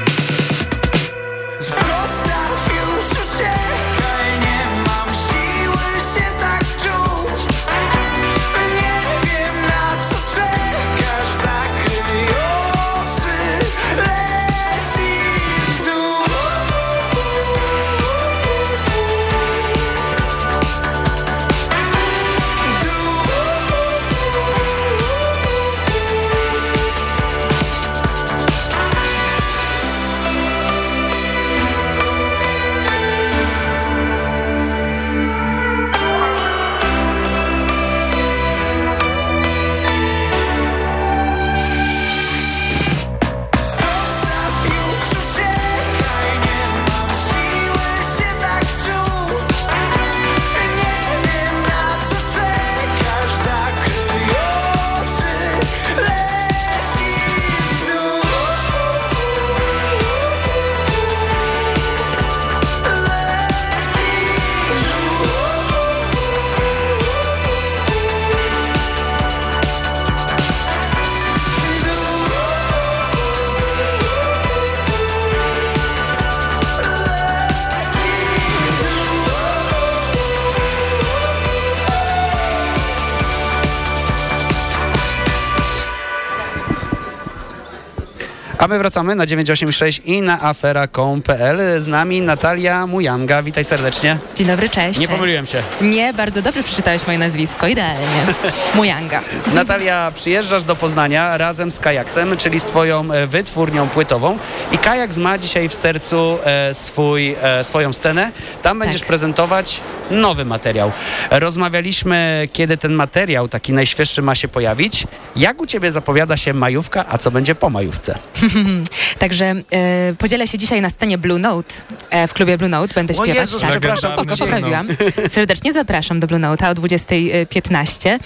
A my wracamy na 986 i na afera.com.pl. Z nami Natalia Mujanga. Witaj serdecznie. Dzień dobry, cześć. Nie cześć. pomyliłem się. Nie, bardzo dobrze przeczytałeś moje nazwisko, idealnie. Mujanga. Natalia, przyjeżdżasz do Poznania razem z Kajaksem, czyli z twoją e, wytwórnią płytową i Kajaks ma dzisiaj w sercu e, swój, e, swoją scenę. Tam będziesz prezentować nowy materiał. Rozmawialiśmy, kiedy ten materiał, taki najświeższy, ma się pojawić. Jak u ciebie zapowiada się majówka, a co będzie po majówce? Także e, podzielę się dzisiaj na scenie Blue Note. E, w klubie Blue Note będę O śpiewać. Jezus, przepraszam, Spoko, poprawiłam. Serdecznie zapraszam do Blue Note o 20.15.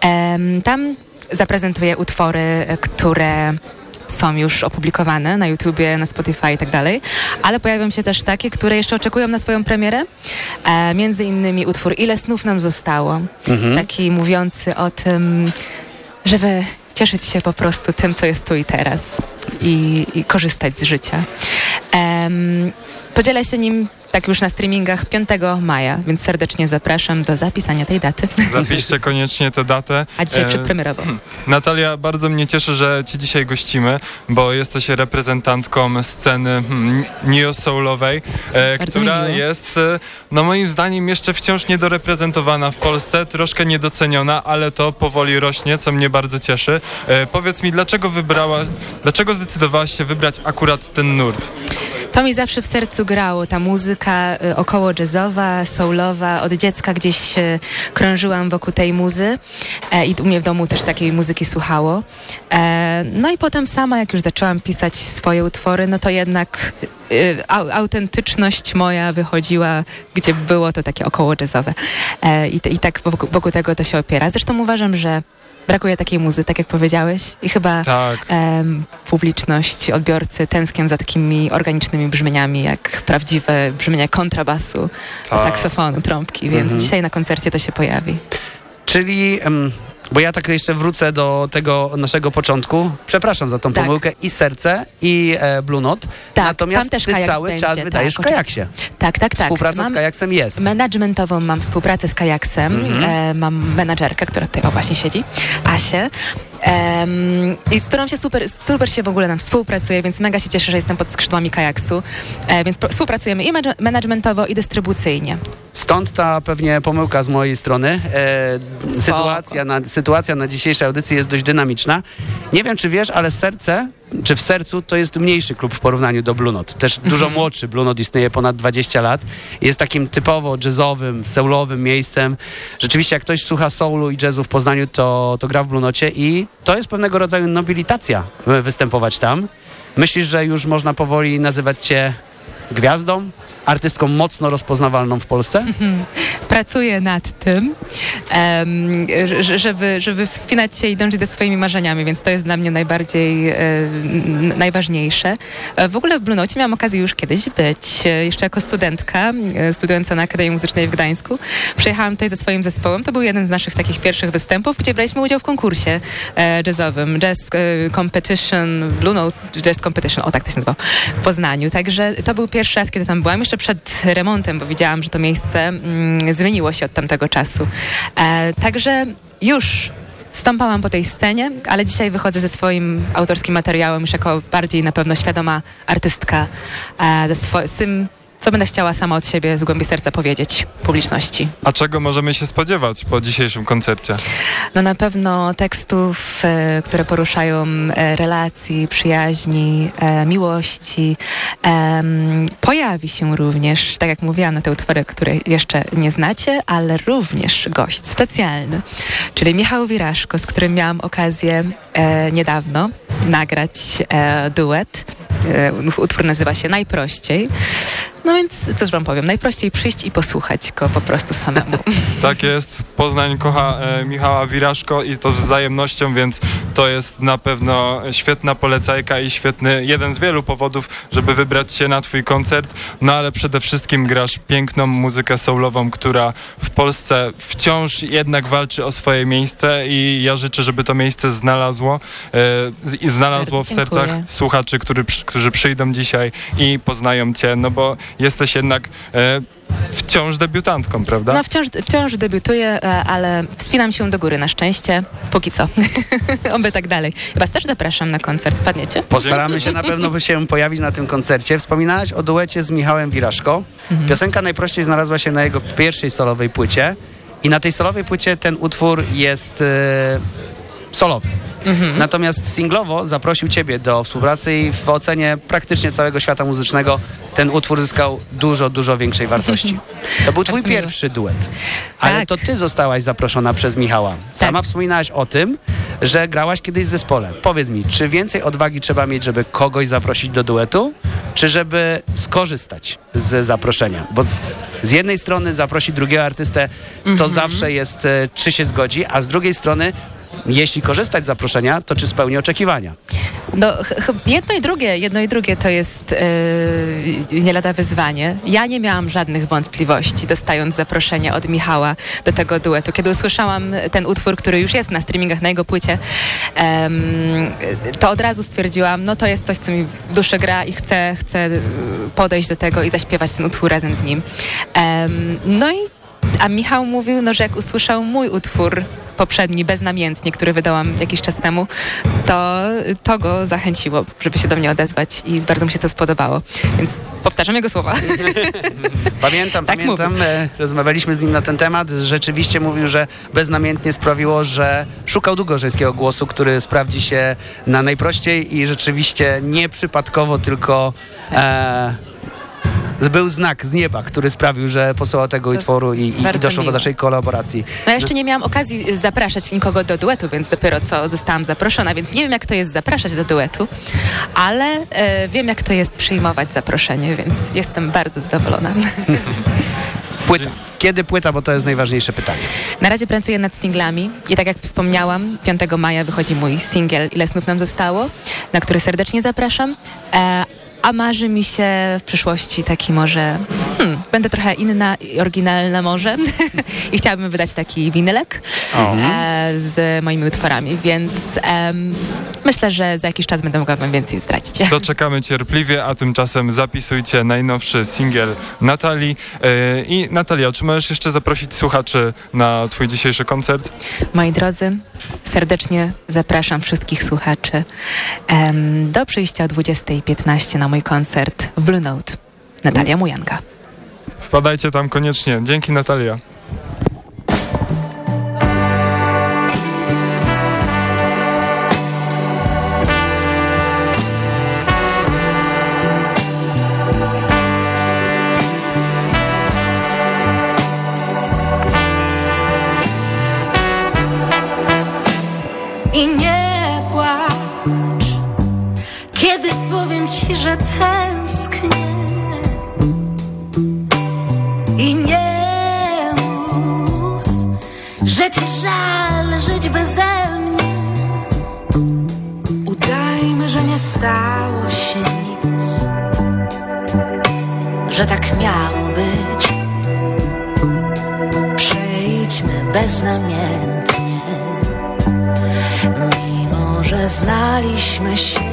Em, tam zaprezentuję utwory, e, które są już opublikowane na YouTubie, na Spotify i tak dalej, ale pojawią się też takie, które jeszcze oczekują na swoją premierę. E, między innymi utwór Ile snów nam zostało. Mhm. Taki mówiący o tym, żeby cieszyć się po prostu tym, co jest tu i teraz i, i korzystać z życia. Em, podzielę się nim tak już na streamingach 5 maja, więc serdecznie zapraszam do zapisania tej daty. Zapiszcie koniecznie tę datę. A dzisiaj E, przedpremierowo. Natalia, bardzo mnie cieszy, że Ci dzisiaj gościmy, bo jesteś reprezentantką sceny hmm, neo-soulowej, e, która jest, e, no moim zdaniem, jeszcze wciąż niedoreprezentowana w Polsce, troszkę niedoceniona, ale to powoli rośnie, co mnie bardzo cieszy. Powiedz mi, dlaczego wybrała, dlaczego zdecydowałaś się wybrać akurat ten nurt? To mi zawsze w sercu grało, ta muzyka y, około jazzowa, soulowa. Od dziecka gdzieś y, krążyłam wokół tej muzy e, i u mnie w domu też takiej muzyki słuchało. E, no i potem sama, jak już zaczęłam pisać swoje utwory, no to jednak y, au, autentyczność moja wychodziła, gdzie było to takie około jazzowe. E, i, I tak wokół, wokół tego to się opiera. Zresztą uważam, że brakuje takiej muzy, tak jak powiedziałeś. I chyba Tak. em, publiczność, odbiorcy tęsknią za takimi organicznymi brzmieniami, jak prawdziwe brzmienia kontrabasu, Tak. saksofonu, trąbki, więc Mhm. dzisiaj na koncercie to się pojawi. Czyli, em, bo ja tak jeszcze wrócę do tego naszego początku. Przepraszam za tą Tak. pomyłkę. I serce, i e, Blue Note. Tak, Natomiast ty cały będzie, czas wydajesz tak, w kajaksie. Tak, tak, tak. Współpraca z Mam- kajaksem jest. Managementową mam współpracę z Kajaksem. Mhm. E, mam menadżerkę, która tutaj właśnie siedzi, Asię. Em, I z którą się super, super się w ogóle nam współpracuje, więc mega się cieszę, że jestem pod skrzydłami Kajaksu. E, więc współpracujemy i manage- managementowo, i dystrybucyjnie. Stąd ta pewnie pomyłka z mojej strony. E, sytuacja, na, sytuacja na dzisiejszej audycji jest dość dynamiczna. Nie wiem, czy wiesz, ale serce, czy w sercu to jest mniejszy klub w porównaniu do Blue Note. Też dużo młodszy. Blue Note istnieje ponad 20 lat. Jest takim typowo jazzowym, soulowym miejscem. Rzeczywiście, jak ktoś słucha soulu i jazzu w Poznaniu, to, to gra w Blue Nocie i to jest pewnego rodzaju nobilitacja wy- występować tam. Myślisz, że już można powoli nazywać cię gwiazdą? Artystką mocno rozpoznawalną w Polsce? Pracuję nad tym, żeby, żeby wspinać się i dążyć do swoimi marzeniami, więc to jest dla mnie najbardziej e, najważniejsze. E, W ogóle w Blue Note miałam okazję już kiedyś być, e, jeszcze jako studentka, studiująca na Akademii Muzycznej w Gdańsku. Przyjechałam tutaj ze swoim zespołem, to był jeden z naszych takich pierwszych występów, gdzie braliśmy udział w konkursie jazzowym, Jazz Competition, Blue Note Jazz Competition, o tak to się nazywało, w Poznaniu. Także to był pierwszy raz, kiedy tam byłam, jeszcze przed remontem, bo widziałam, że to miejsce mm, zmieniło się od tamtego czasu. E, także już stąpałam po tej scenie, ale dzisiaj wychodzę ze swoim autorskim materiałem już jako bardziej na pewno świadoma artystka, e, ze swo- z tym, co będę chciała sama od siebie z głębi serca powiedzieć publiczności. A czego możemy się spodziewać po dzisiejszym koncercie? No na pewno tekstów, e, które poruszają e, relacji, przyjaźni, e, miłości. Pojawi się również, tak jak mówiłam, na te utwory, które jeszcze nie znacie, ale również gość specjalny, czyli Michał Wiraszko, z którym miałam okazję niedawno nagrać duet. Utwór nazywa się Najprościej. No więc cóż wam powiem, najprościej przyjść i posłuchać go po prostu samemu. Tak jest, Poznań kocha e, Michała Wiraszko i to z wzajemnością, więc to jest na pewno świetna polecajka i świetny, jeden z wielu powodów, żeby wybrać się na twój koncert, no ale przede wszystkim grasz piękną muzykę soulową, która w Polsce wciąż jednak walczy o swoje miejsce i ja życzę, żeby to miejsce znalazło e, i znalazło w Bardzo dziękuję. sercach słuchaczy, który, którzy przyjdą dzisiaj i poznają cię, no bo jesteś jednak e, wciąż debiutantką, prawda? No wciąż, wciąż debiutuję, e, ale wspinam się do góry na szczęście. Póki co. Oby tak dalej. Was też zapraszam na koncert. Padniecie? Postaramy się na pewno by się pojawić na tym koncercie. Wspominałaś o duecie z Michałem Wiraszko. Mhm. Piosenka najprościej znalazła się na jego pierwszej solowej płycie i na tej solowej płycie ten utwór jest e, solowy. Mhm. Natomiast singlowo zaprosił Ciebie do współpracy i w ocenie praktycznie całego świata muzycznego ten utwór zyskał dużo, dużo większej wartości. To był Twój miło. pierwszy duet. Ale Tak. to Ty zostałaś zaproszona przez Michała. Sama wspominałaś o tym, że grałaś kiedyś w zespole. Powiedz mi, czy więcej odwagi trzeba mieć, żeby kogoś zaprosić do duetu, czy żeby skorzystać z zaproszenia? Bo z jednej strony zaprosić drugiego artystę, to Mhm. zawsze jest, e, czy się zgodzi, a z drugiej strony jeśli korzystać z zaproszenia, to czy spełni oczekiwania? No, jedno i drugie, jedno i drugie to jest yy, nie lada wyzwanie. Ja nie miałam żadnych wątpliwości, dostając zaproszenie od Michała do tego duetu. Kiedy usłyszałam ten utwór, który już jest na streamingach na jego płycie, em, to od razu stwierdziłam, no to jest coś, co mi w duszy gra i chcę, chcę y, podejść do tego i zaśpiewać ten utwór razem z nim. Em, no i a Michał mówił, no, że jak usłyszał mój utwór poprzedni, beznamiętnie, który wydałam jakiś czas temu, to to go zachęciło, żeby się do mnie odezwać i bardzo mu się to spodobało. Więc powtarzam jego słowa. Pamiętam, Tak pamiętam, e, rozmawialiśmy z nim na ten temat. Rzeczywiście mówił, że beznamiętnie sprawiło, że szukał długo żeńskiego głosu, który sprawdzi się na najprościej i rzeczywiście nie przypadkowo, tylko e, był znak z nieba, który sprawił, że posłał tego utworu i, i, i doszło do miło. naszej kolaboracji. No ja jeszcze nie miałam okazji zapraszać nikogo do duetu, więc dopiero co zostałam zaproszona, więc nie wiem jak to jest zapraszać do duetu, ale e, wiem jak to jest przyjmować zaproszenie, więc jestem bardzo zadowolona. Płyta. Kiedy płyta, bo to jest najważniejsze pytanie. Na razie pracuję nad singlami i tak jak wspomniałam, 5 maja wychodzi mój singiel Ile snów nam zostało, na który serdecznie zapraszam. E, a marzy mi się w przyszłości taki może, hmm, będę trochę inna i oryginalna może i chciałabym wydać taki winylek e, z moimi utworami, więc em, myślę, że za jakiś czas będę mogła wam więcej zdradzić. To czekamy cierpliwie, a tymczasem zapisujcie najnowszy singiel Natalii. E, I Natalia, czy możesz jeszcze zaprosić słuchaczy na twój dzisiejszy koncert? Moi drodzy, serdecznie zapraszam wszystkich słuchaczy do przyjścia o 20.15 na mój koncert w Blue Note. Natalia Mujanka. Wpadajcie tam koniecznie. Dzięki Natalia. Beznamiętnie. Mimo, że znaliśmy się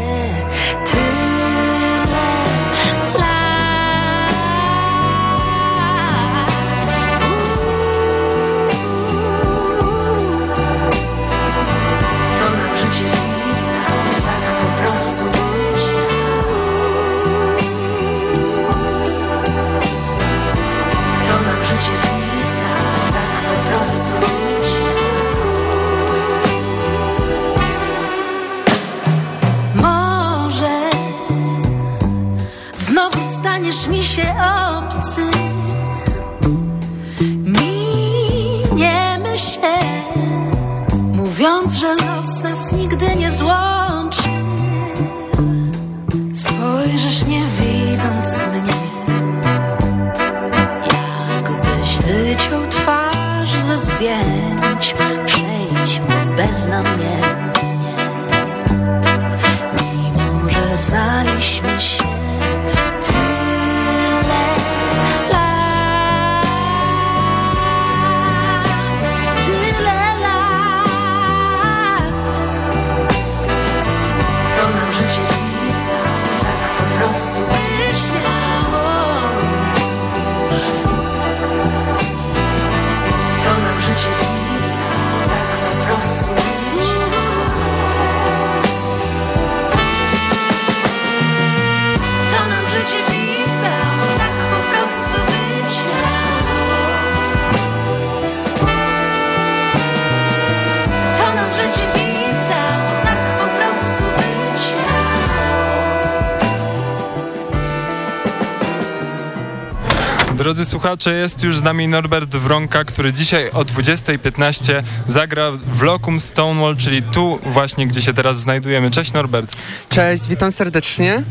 słuchacze, jest już z nami Norbert Wronka, który dzisiaj o 20.15 zagra w Locum Stonewall, czyli tu właśnie, gdzie się teraz znajdujemy. Cześć Norbert. Cześć, witam serdecznie.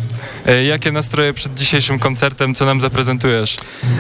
E, Jakie nastroje przed dzisiejszym koncertem, co nam zaprezentujesz?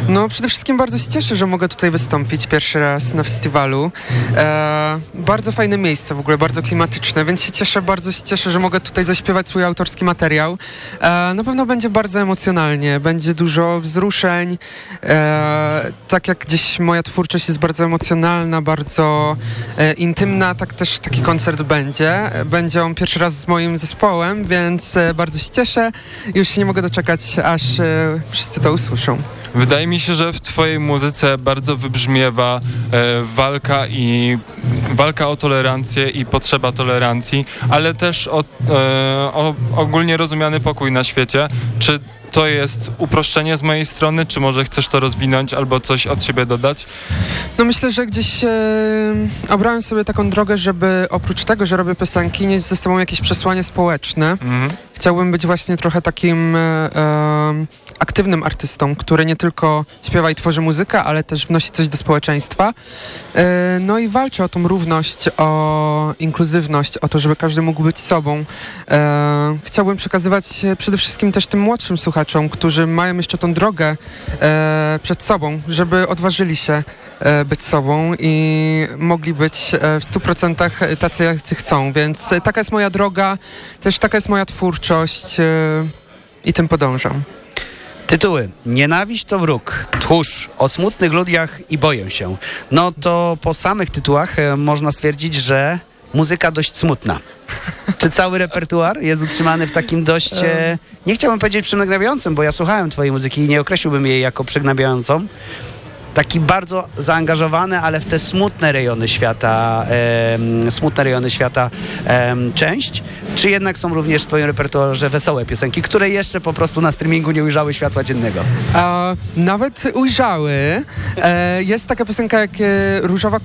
No przede wszystkim bardzo się cieszę, że mogę tutaj wystąpić pierwszy raz na festiwalu. E, bardzo fajne miejsce w ogóle, bardzo klimatyczne, więc się cieszę, bardzo się cieszę, że mogę tutaj zaśpiewać swój autorski materiał. E, na pewno będzie bardzo emocjonalnie, będzie dużo wzruszeń. E, tak jak gdzieś moja twórczość jest bardzo emocjonalna, bardzo e, intymna, tak też taki koncert będzie. Będzie on pierwszy raz z moim zespołem, więc e, bardzo się cieszę. Już się nie mogę doczekać, aż e, wszyscy to usłyszą. Wydaje mi się, że w twojej muzyce bardzo wybrzmiewa e, walka i walka o tolerancję i potrzeba tolerancji, ale też o, e, o ogólnie rozumiany pokój na świecie. Czy to jest uproszczenie z mojej strony, czy może chcesz to rozwinąć albo coś od siebie dodać? No myślę, że gdzieś e, obrałem sobie taką drogę, żeby oprócz tego, że robię piosenki, nieść ze sobą jakieś przesłanie społeczne. Chciałbym być właśnie trochę takim e, e, aktywnym artystą, który nie tylko śpiewa i tworzy muzykę, ale też wnosi coś do społeczeństwa. E, no i walczy o tą równość, o inkluzywność, o to, żeby każdy mógł być sobą. E, chciałbym przekazywać przede wszystkim też tym młodszym słuchaczom, którzy mają jeszcze tą drogę e, przed sobą, żeby odważyli się być sobą i mogli być w 100% tacy, jacy chcą. Więc taka jest moja droga, też taka jest moja twórczość i tym podążam. Tytuły. Nienawiść to wróg, tchórz, o smutnych ludziach i boję się. No to po samych tytułach e, można stwierdzić, że muzyka dość smutna. Czy cały repertuar jest utrzymany w takim dość, e, nie chciałbym powiedzieć przygnębiającym, bo ja słuchałem twojej muzyki i nie określiłbym jej jako przygnębiającą. Taki bardzo zaangażowany, ale w te smutne rejony świata, em, smutne rejony świata em, część, czy jednak są również w twoim repertuarze wesołe piosenki, które jeszcze po prostu na streamingu nie ujrzały światła dziennego? A, nawet ujrzały. E, jest taka piosenka jak e, Różowa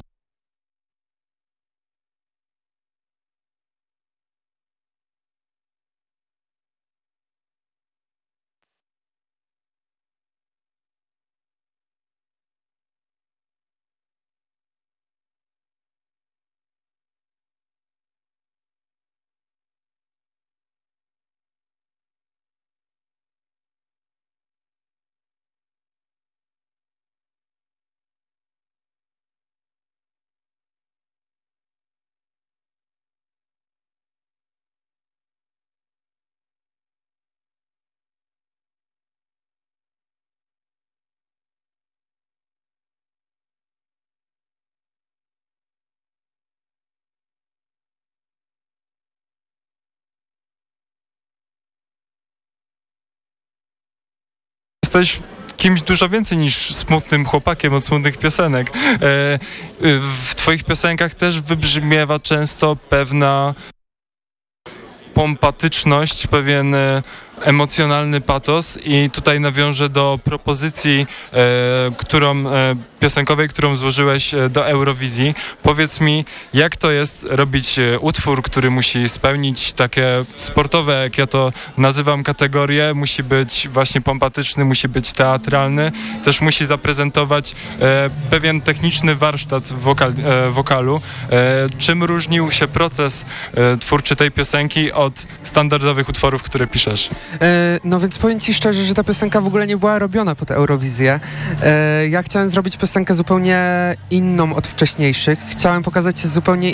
Jesteś kimś dużo więcej niż smutnym chłopakiem od smutnych piosenek. E, w twoich piosenkach też wybrzmiewa często pewna pompatyczność, pewien e, emocjonalny patos i tutaj nawiążę do propozycji, e, którą, e, piosenkowej, którą złożyłeś e, do Eurowizji. Powiedz mi, jak to jest robić utwór, który musi spełnić takie sportowe, jak ja to nazywam, kategorie, musi być właśnie pompatyczny, musi być teatralny, też musi zaprezentować pewien techniczny warsztat wokal, wokalu. Czym różnił się proces twórczy tej piosenki od standardowych utworów, które piszesz? E, No więc powiem Ci szczerze, że ta piosenka w ogóle nie była robiona pod Eurowizję. E, Ja chciałem zrobić piosenkę zupełnie inną od wcześniejszych. Chciałem pokazać zupełnie